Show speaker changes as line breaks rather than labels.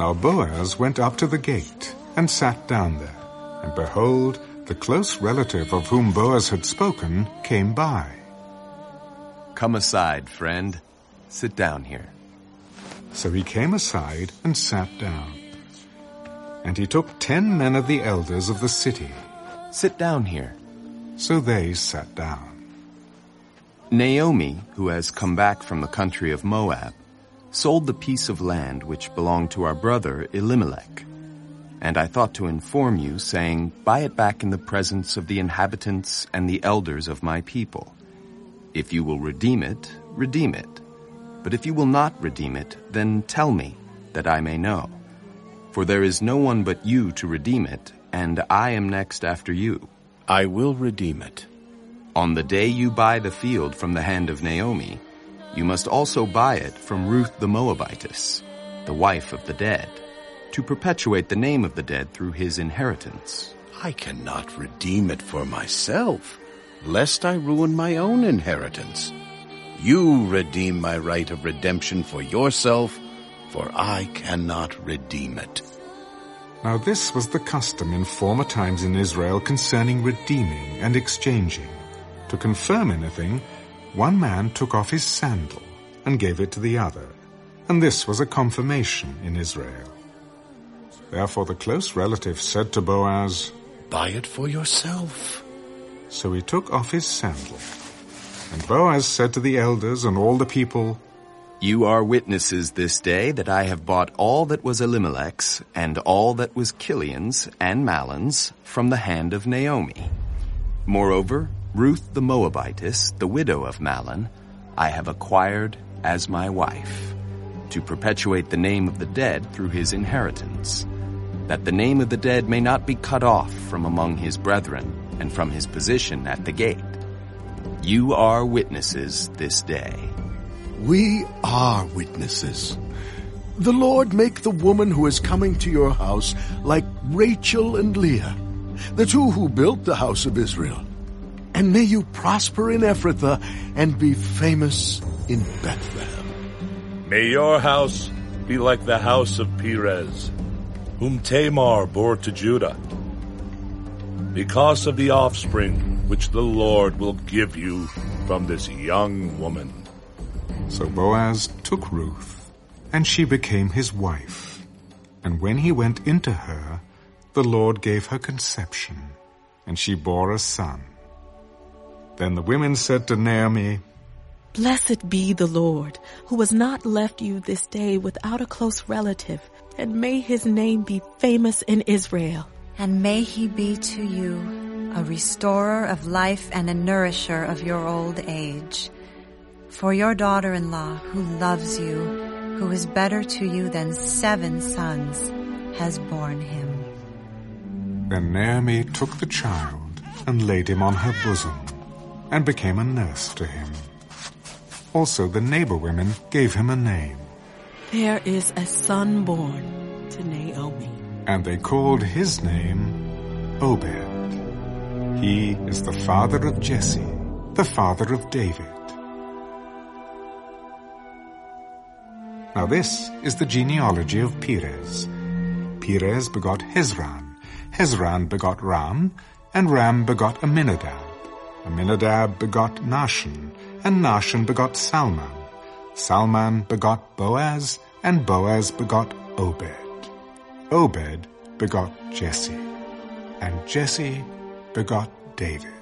Now Boaz went up to the gate and sat down there. And behold, the close relative of whom Boaz had spoken came by.
Come aside, friend. Sit down here.
So he came aside and sat down. And he took ten men of the elders of the city.
Sit down here.
So they sat down.
Naomi, who has come back from the country of Moab, sold the piece of land which belonged to our brother Elimelech. And I thought to inform you, saying, Buy it back in the presence of the inhabitants and the elders of my people. If you will redeem it, redeem it. But if you will not redeem it, then tell me, that I may know. For there is no one but you to redeem it, and I am next after you.
I will redeem it.
On the day you buy the field from the hand of Naomi, you must also buy it from Ruth the Moabitess, the wife of the dead, to perpetuate the name of the dead through his inheritance.
I cannot redeem it for myself, lest I ruin my own inheritance. You redeem my right of redemption for yourself, for I cannot redeem it.
Now this was the custom in former times in Israel concerning redeeming and exchanging. To confirm anything, one man took off his sandal and gave it to the other, and this was a confirmation in Israel. Therefore the close relative said to Boaz,
Buy it for yourself.
So he took off his sandal. And Boaz said to the elders and all the people,
You are witnesses this day that I have bought all that was Elimelech's and all that was Chilion's and Mahlon's from the hand of Naomi. Moreover, Ruth the Moabitess, the widow of Mahlon, I have acquired as my wife, to perpetuate the name of the dead through his inheritance, that the name of the dead may not be cut off from among his brethren and from his position at the gate. You are witnesses this day.
We are witnesses. The Lord make the woman who is coming to your house like Rachel and Leah, the two who built the house of Israel. And may you prosper in Ephrathah and be famous in Bethlehem.
May your house be like the house of Perez, whom Tamar bore to Judah, because of the offspring which the Lord will give you from this young woman.
So Boaz took Ruth, and she became his wife. And when he went into her, the Lord gave her conception, and she bore a son. Then the women said to Naomi,
Blessed be the Lord, who has not left you this day without a close relative, and may his name be famous in Israel.
And may he be to you a restorer of life and a nourisher of your old age. For your daughter-in-law, who loves you, who is better to you than seven sons, has borne him.
Then Naomi took the child and laid him on her bosom, and became a nurse to him. Also the neighbor women gave him a name,
There is a son born to Naomi.
and they called his name Obed. He is the father of Jesse, the father of David. Now this is the genealogy of Perez. Perez begot Hezron, Hezron begot Ram, and Ram begot Amminadab. Amminadab begot Nahshon, and Nahshon begot Salmon. Salmon begot Boaz, and Boaz begot Obed. Obed begot Jesse, and Jesse begot David.